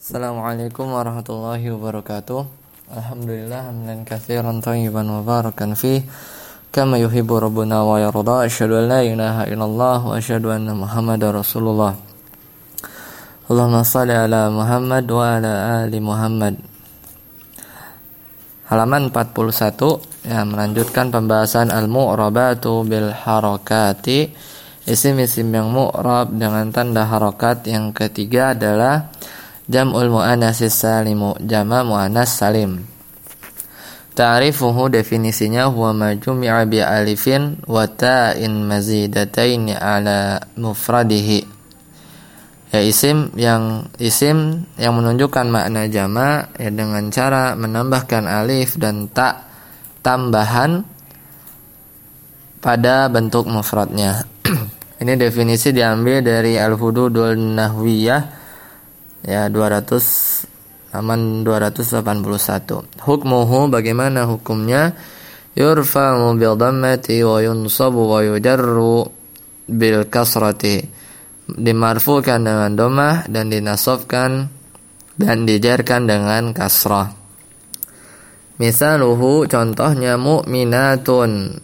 Assalamualaikum warahmatullahi wabarakatuh. Alhamdulillah hamdan katsiran thayyiban mubarakan fi kama yuhibbu rabbuna wa yarda. Asyhadu an la ilaha illallah wa asyhadu anna Muhammadar Rasulullah. Allahumma shalli ala Muhammad wa ala ali Muhammad. Halaman 41 ya melanjutkan pembahasan al-mu'rabatu bil harakati. Isim-isim yang mu'rab dengan tanda harokat yang ketiga adalah Jam'ul mu'annas salimu, jama mu'annas salim. Ta'rifuhu definisinya huwa ma jumi'a bi alifin wa ta'in mazidataini ala mufradihi. Ya isim yang isim yang menunjukkan makna jama ya dengan cara menambahkan alif dan ta tambahan pada bentuk mufradnya. Ini definisi diambil dari Al-Hududul Nahwiyah ya 200 halaman 281 hukmuhu bagaimana hukumnya? Yurfa'u bil dhammati wa yunsabu wa yujarru bil kasrati dimarfukan dengan domah dan dinasabkan dan dijarkan dengan kasrah. Misaluhu contohnya mu'minatun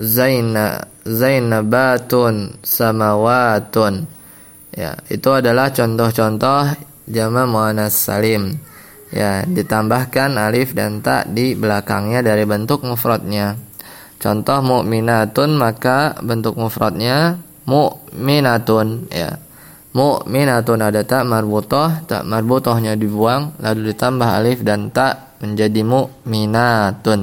zaina zainabatun samawatun Ya, itu adalah contoh-contoh jama muannas salim. Ya, ditambahkan alif dan ta di belakangnya dari bentuk mufradnya. Contoh mukminatun maka bentuk mufradnya mukminatun ya. Mukminatun ada tak marbutoh, tak marbutohnya dibuang lalu ditambah alif dan ta menjadi mukminatun.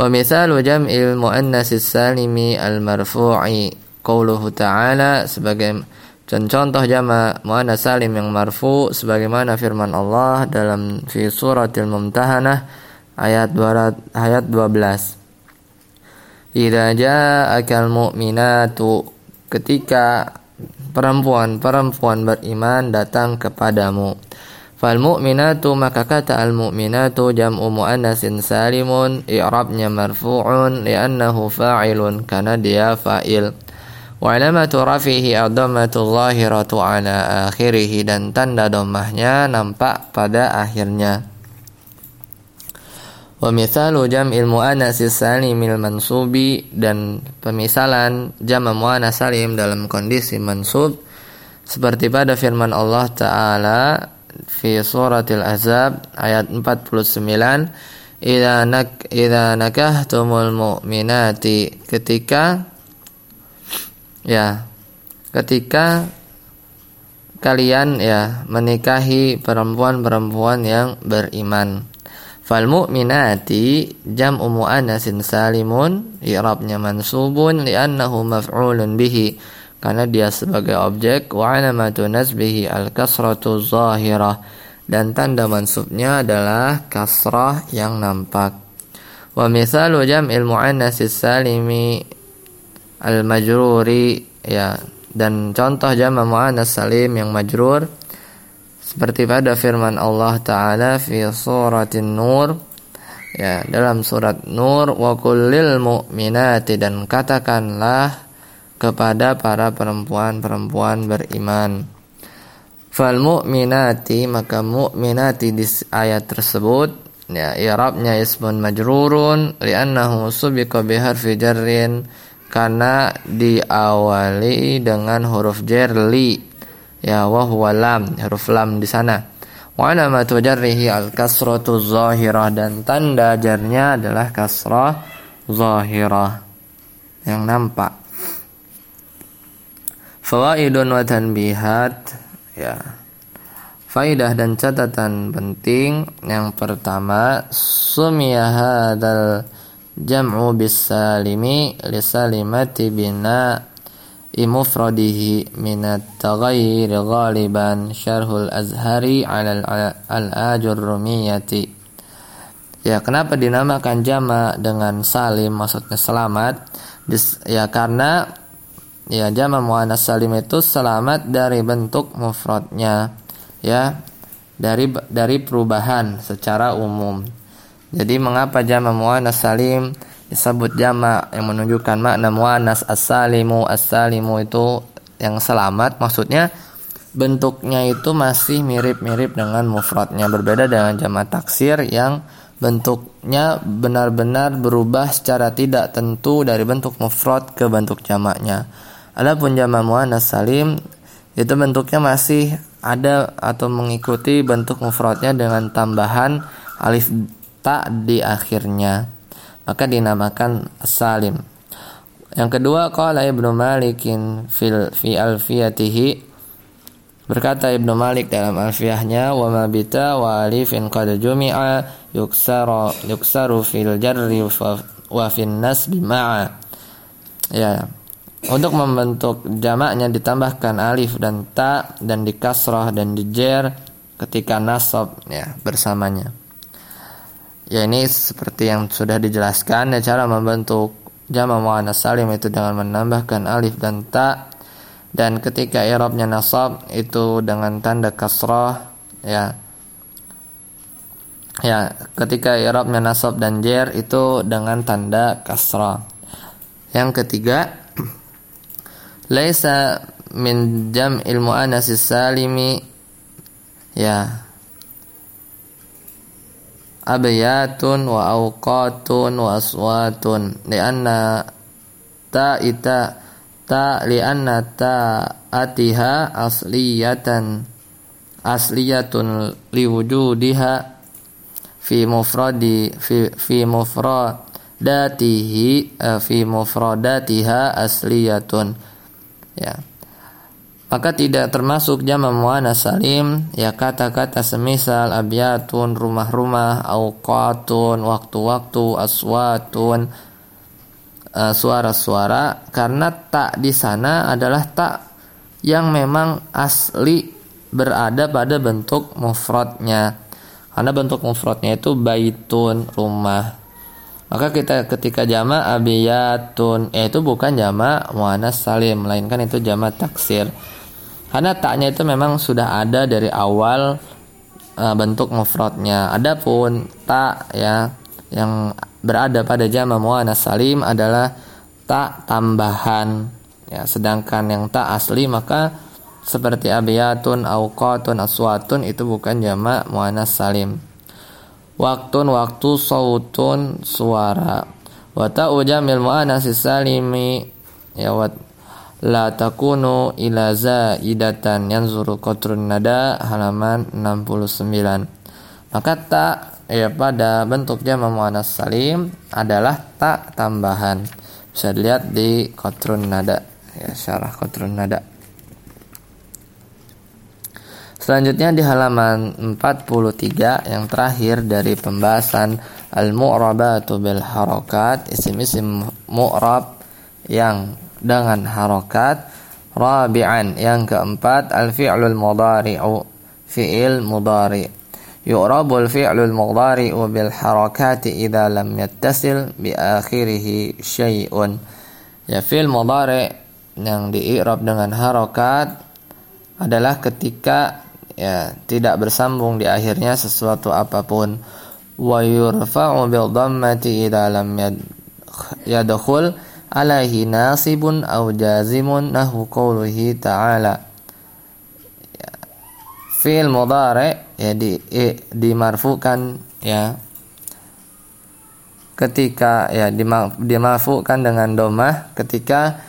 Wa misalu jam'il muannatsis salimi al marfu'i qauluhu ta'ala sebagai dan contoh jama muannas salim yang marfu sebagaimana firman Allah dalam fi suratil mumtahanah ayat 200, ayat 12. Idza ja'akal mu'minatu ketika perempuan-perempuan beriman datang kepadamu. Fal mu'minatu maka kata al mu'minatu jam'u muannasin salimun i'rabnya marfu'un li'annahu fa'ilun karena dia fa'il. Wa rafihi ad-dhammatu zahiratu ala akhirih dan tanda dhammahnya nampak pada akhirnya. Wa mithalu jam'il muannats salimil mansubi. Dan pemisalan jam' muannas salim dalam kondisi mansub. Seperti pada firman Allah taala fi suratil azab ayat 49 idza nak idza nakahtumul mu'minati. Ketika ya. Ketika kalian ya menikahi perempuan-perempuan yang beriman. Fal mu'minati jam'u mu'annasin salimun i'rabnya mansubun li'annahu maf'ulun bihi. Karena dia sebagai objek wa alamatu nasbihi al kasratu zahirah. Dan tanda mansubnya adalah kasrah yang nampak. Wa misalu jam'il mu'annasis salimi al-majruri ya. Dan contoh jama muannas salim yang majrur seperti pada firman Allah taala fi suratin nur ya dalam surat nur wa kullil mu'minati dan katakanlah kepada para perempuan-perempuan beriman. Fal mu'minati maka mu'minati di ayat tersebut ya i'rabnya ismun majrurun li'annahu subiqa bi harfi jarrin karena diawali dengan huruf jar li. Ya wa huwa lam huruf lam di sana. Wa alamatu jarrihi al kasratu zahirah dan tanda jarnya adalah kasrah zahirah. Yang nampak. Fawaidun wa tanbihat. Ya. Faidah dan catatan penting. Yang pertama sumiyah hadal jam'u bisalimi lisalimati bina imufradihi minat taghayyir ghaliban syarhul azhari ala al-ajur rumiyati ya kenapa dinamakan jama dengan salim? Maksudnya selamat. Ya karena ya jama muannas salim itu selamat dari bentuk mufradnya ya dari dari perubahan secara umum jadi mengapa jama muannas salim disebut jama yang menunjukkan makna muannas as-salimu as-salimu itu yang selamat maksudnya bentuknya itu masih mirip-mirip dengan mufradnya berbeda dengan jamak taksir yang bentuknya benar-benar berubah secara tidak tentu dari bentuk mufrad ke bentuk jamaknya. Adapun jamak muannas salim itu bentuknya masih ada atau mengikuti bentuk mufradnya dengan tambahan alif ta di akhirnya. Maka dinamakan salim. Yang kedua qala Ibnu Malikin fil fi alfiyatihi berkata Ibnu Malik dalam alfiyahnya wa ma bita wa alifin qad jumi'a yuksaru yuksaru fil jarri wa fin nasbi ma'a. Ya, untuk membentuk jamaknya ditambahkan alif dan ta dan di kasrah dan di jer ketika nasab ya bersamanya. Ya ini seperti yang sudah dijelaskan ya cara membentuk jamak muannas salim itu dengan menambahkan alif dan ta. Dan ketika i'rabnya nasab itu dengan tanda kasrah ya. Ya ketika i'rabnya nasab dan jer itu dengan tanda kasrah. Yang ketiga laisa min jam'il muannas salimi. Ya abyatun wa awqatun wa aswatun. Lianna ta ita ta lianna ta atiha asliyatan asliyatun liwujudiha fi mufradi fi fi mufradatihi eh, fi mufradatiha asliyatun. Ya maka tidak termasuk jama muannas salim ya kata-kata semisal abyatun rumah-rumah auqatun waktu-waktu aswatun. Uh, suara-suara karena tak di sana adalah tak yang memang asli berada pada bentuk mufradnya. Karena bentuk mufradnya itu baitun rumah. Maka kita ketika jama abiyatun eh, itu bukan jama muannas salim melainkan itu jama taksir. Karena taknya itu memang sudah ada dari awal uh, bentuk mufradnya. Adapun tak ya yang berada pada jama muannas salim adalah tak tambahan. Ya sedangkan yang tak asli maka seperti abiyatun auqatun aswatun itu bukan jama muannas salim. Waktun waktu sautun suara. Wa ta'u jamil mu'annas salimi. Ya wa la takunu ila zaidatan yanzuru qatrun nada halaman 69 maka tak ya pada bentuk jamak muannas salim adalah tak tambahan. Bisa dilihat di qatrun nada ya syarah qatrun nada. Selanjutnya di halaman 43 yang terakhir dari pembahasan al-mu'rabatu bil harakat isim-isim mu'rab yang dengan harokat. Rabi'an yang keempat al-fi'lul mudhari'u fi'il mudhari yu'rabu al-fi'lul mudhari'u bil harakati idza lam yattasil bi akhirih syai'un. Ya fi'il mudhari yang di'rab dengan harokat adalah ketika ya tidak bersambung di akhirnya sesuatu apa pun. Wa yurfa'u bil dhammati idza lam yadkhul alaihi nasibun aw jazimun nahu qawlihi ta'ala. Ya, fi'il mudhari ya di eh, dimarfukan ya. Ketika ya dimarfukan dengan domah ketika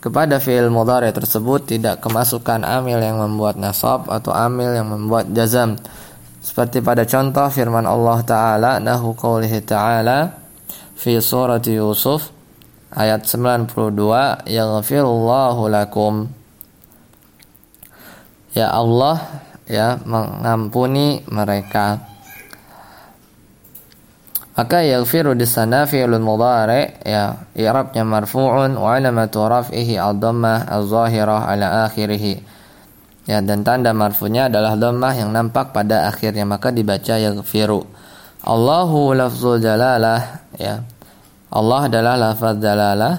kepada fi'il mudhari tersebut tidak kemasukan amil yang membuat nasab atau amil yang membuat jazam. Seperti pada contoh firman Allah taala nahu qaulihi taala fi surati Yusuf ayat 92 yaghfirullahu lakum ya Allah ya mengampuni mereka maka yaghfiru di sana fi'lun mudhari ya i'rabnya marfu'un wa alamatu raf'ihi ad-dhammah az-zahirah ala akhirih. Ya dan tanda marfu'nya adalah dhammah yang nampak pada akhirnya maka dibaca yaghfiru. Allahu lafzul jalalah ya. Allah adalah lafaz jalalah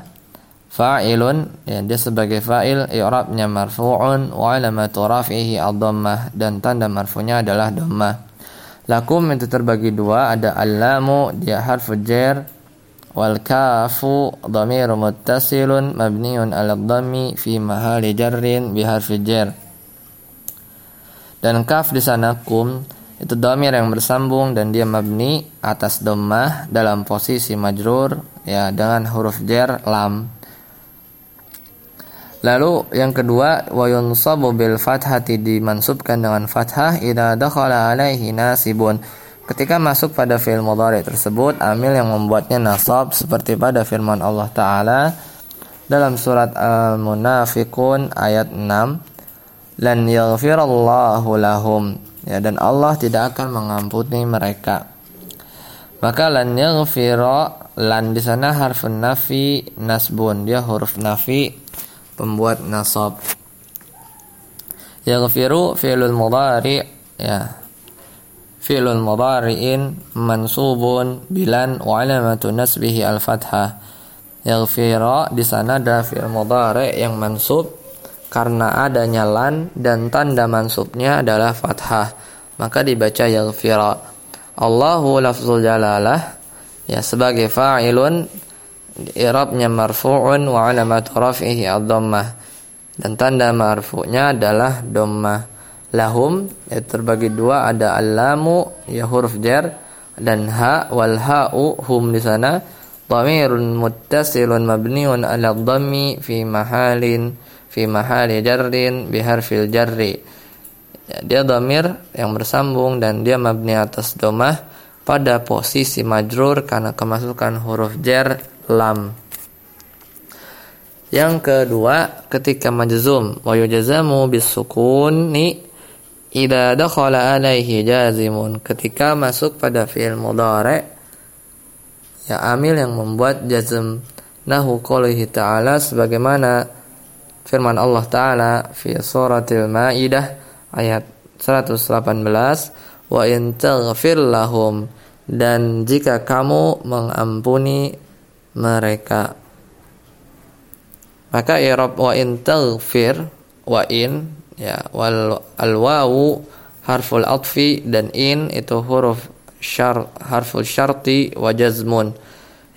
fa'ilun ya dia sebagai fa'il i'rabnya marfu'un wa alamatu raf'ihi ad-dhammah dan tanda marfu'nya adalah dhammah. Lakum itu terbagi dua ada alamu dia harfu jar wal kafu dhamir muttasilun mabniun ala dhammi fi mahali jarrin bi harfi jar. dan kaf di sana kum itu domir yang bersambung dan dia mabni atas domah dalam posisi majrur ya dengan huruf jar lam Lalu yang kedua wa yunsabu bil fathati dimansubkan dengan fathah idza dakhala alaihi nasibun. Ketika masuk pada fi'il mudhari tersebut amil yang membuatnya nasab seperti pada firman Allah taala dalam surat Al-Munafiqun ayat 6 lan yaghfirallahu lahum ya dan Allah tidak akan mengampuni mereka. Maka lan yaghfira lan di sana harfun nafi nasbun dia huruf nafi pembuat nasab. Yaghfiru fi'lul mudhari ya. Fi'lul mudhari'in mansubun bilan wa alamatu nasbihi al-fathah. Yaghfira di sana ada fi'il mudhari yang mansub karena adanya lan dan tanda mansubnya adalah fathah. Maka dibaca yaghfira. Allahu lafzul jalalah. Ya sebagai fa'ilun i'rabnya marfu'un wa alamat raf'ihi ad-dhammah. Dan tanda marfu'nya adalah dhammah. Lahum ya terbagi dua. Ada al-lamu ya huruf jar. Dan ha wal ha'u hum di sana. Dhamirun muttasilun mabniun ala dhammi fi mahalin fi mahali jarrin bi harfil jarri ya, dia dhamir yang bersambung dan dia mabni atas dhammah pada posisi majrur karena kemasukan huruf jar lam. Yang kedua, ketika majzum wa yujazamu bisukuni idza dakhala alaihi jazimun. Ketika masuk pada fi'il mudhari ya amil yang membuat jazm nahu qoulihi ta'ala sebagaimana firman Allah taala fi suratil maidah ayat 118 wa in taghfir lahum dan jika kamu mengampuni mereka. Maka i'rab wa in taghfir wa in ya wal al wawu harful atfi dan in itu huruf syar harful syarti wa jazmun.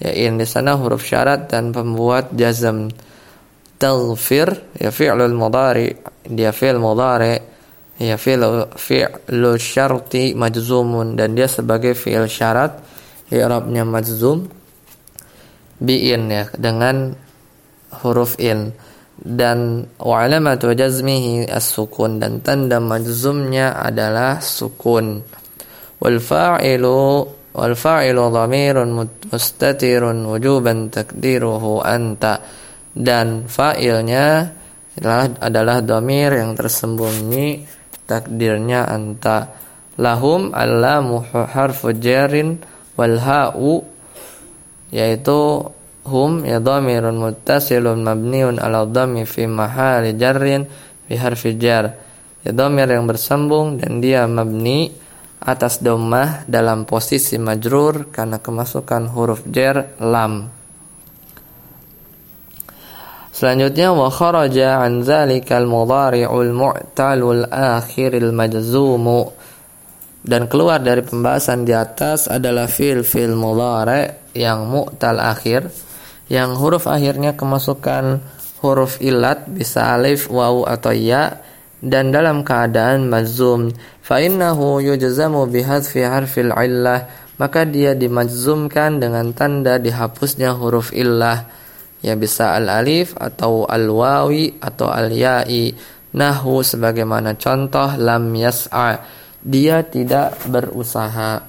Ya in di sana huruf syarat dan pembuat jazm. Taghfir ya fi'lul mudhari dia fi'l mudhari ya fi'l fi'lu syarti majzumun dan dia sebagai fi'il syarat i'rabnya majzum bi'in ya dengan huruf in dan wa alamatu jazmihi as-sukun dan tanda majzumnya adalah sukun wal fa'ilu wal fa'ilu dhamirun mustatirun wujuban takdiruhu anta dan fa'ilnya adalah adalah dhamir yang tersembunyi takdirnya anta. Lahum allamu harfu jarin wal ha'u yaitu hum ya dhamirun muttasilun mabniun ala dhammi fi mahali jarrin fi harfi jar. Ya dhamir yang bersambung dan dia mabni atas dhammah dalam posisi majrur karena kemasukan huruf jar lam Selanjutnya wa kharaja an zalikal mudhari'ul mu'talul akhiril majzumu. Dan keluar dari pembahasan di atas adalah fil fil mudhari yang mu'tal akhir yang huruf akhirnya kemasukan huruf ilat bisa alif, waw atau ya dan dalam keadaan mazum fa innahu yujzamu bihadfi harfil illah maka dia dimajzumkan dengan tanda dihapusnya huruf illah ya bisa al alif atau al wawi atau al ya'i nahu sebagaimana contoh lam yas'a. Dia tidak berusaha.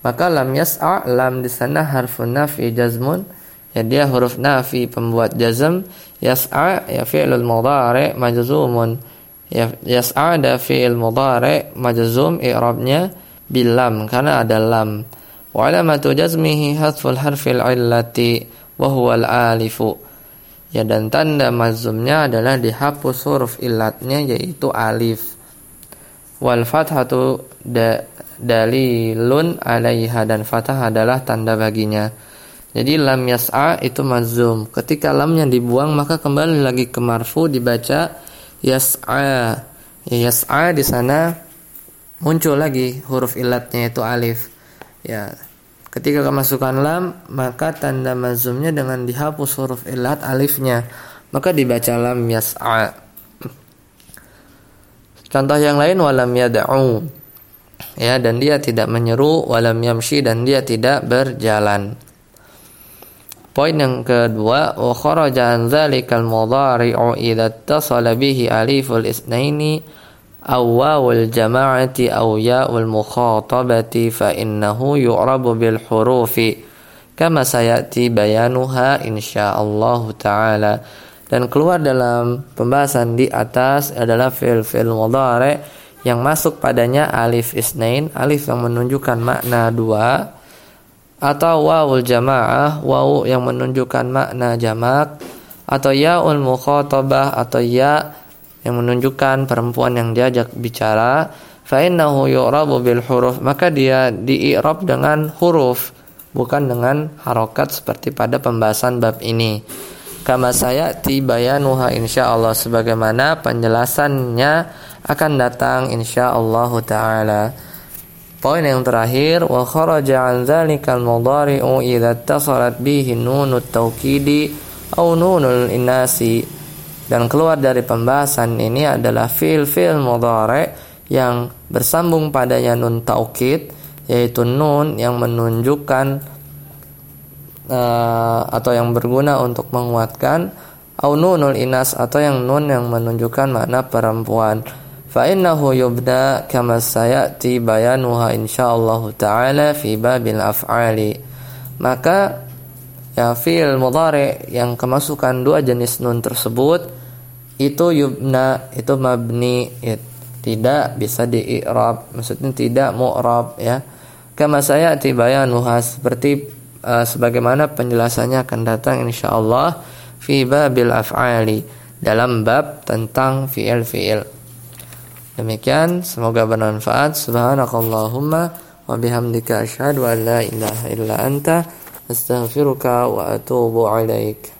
Maka lam yas'a lam di sana harfun nafi jazmun. Ya dia huruf nafi pembuat jazm. Yas'a ya fi'lul mudhari majzumun. Ya yas'a ada fi'il mudhari majzum i'rabnya bil lam karena ada lam. Wa alamatu jazmihi hadful harfil illati wa huwa al alifu ya dan tanda mazumnya adalah dihapus huruf illatnya yaitu alif wal fathatu da dalilun alaiha dan fathah adalah tanda baginya. Jadi lam yas'a itu mazum. Ketika lamnya dibuang maka kembali lagi ke marfu dibaca yas'a. Ya, yas'a di sana muncul lagi huruf ilatnya itu alif. Ya. Ketika kemasukan lam maka tanda mazumnya dengan dihapus huruf ilat alifnya. Maka dibaca lam yas'a. Contoh yang lain walam yad'u. Ya, dan dia tidak menyeru walam yamshi dan dia tidak berjalan. Poin yang kedua, wa kharaja an dzalikal mudhari'u idza ittasala bihi aliful isnaini wawul jama'ati aw ya'ul mukhatabati fa innahu yu'rabu bil hurufi. Kama sayati bayanuha insyaallah taala. Dan keluar dalam pembahasan di atas adalah fil-fil mudhari yang masuk padanya alif isnain, alif yang menunjukkan makna dua atau wawul jamaah, wawu yang menunjukkan makna jamak atau yaul mukhatabah atau ya yang menunjukkan perempuan yang diajak bicara fa innahu yu'rabu bil huruf maka dia dii'rab dengan huruf bukan dengan harokat seperti pada pembahasan bab ini kama saya tibayanuha insyaallah sebagaimana penjelasannya akan datang insyaallah taala. Poin yang terakhir wa kharaja an dzalikal mudhari'u idza ittasalat bihi nunut taukidi au nunul inasi dan keluar dari pembahasan ini adalah fil-fil mudhari' yang bersambung padanya nun taukid yaitu nun yang menunjukkan uh, atau yang berguna untuk menguatkan au nunul inas atau yang nun yang menunjukkan makna perempuan. Fa innahu yubda kama sayati bayanuha insyaallah taala fi babil af'ali. Maka ya fi'il mudhari yang kemasukan dua jenis nun tersebut itu yubna itu mabni ya, tidak bisa di i'rab maksudnya tidak mu'rab ya kama sayati bayanuha seperti uh, sebagaimana penjelasannya akan datang insyaallah fi babil af'ali dalam bab tentang fi'il-fi'il. Demikian semoga bermanfaat. Subhanakallahumma wa bihamdika asyhadu an la ilaha illa anta astaghfiruka wa atubu ilaik.